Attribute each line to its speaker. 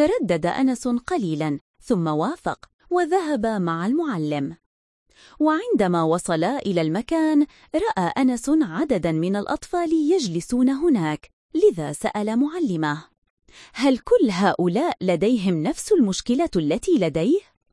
Speaker 1: تردد أنس قليلا ثم وافق وذهب مع المعلم وعندما وصلا إلى المكان رأى أنس عددا من الأطفال يجلسون هناك لذا سأل معلمه هل كل هؤلاء لديهم نفس المشكلة التي لديه؟